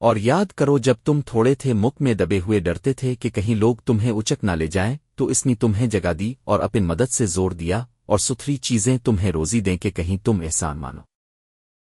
اور یاد کرو جب تم تھوڑے تھے مک میں دبے ہوئے ڈرتے تھے کہ کہیں لوگ تمہیں اچک نہ لے جائیں، تو اس نے تمہیں جگہ دی اور اپن مدد سے زور دیا اور ستھری چیزیں تمہیں روزی دیں کہ کہیں تم احسان مانو۔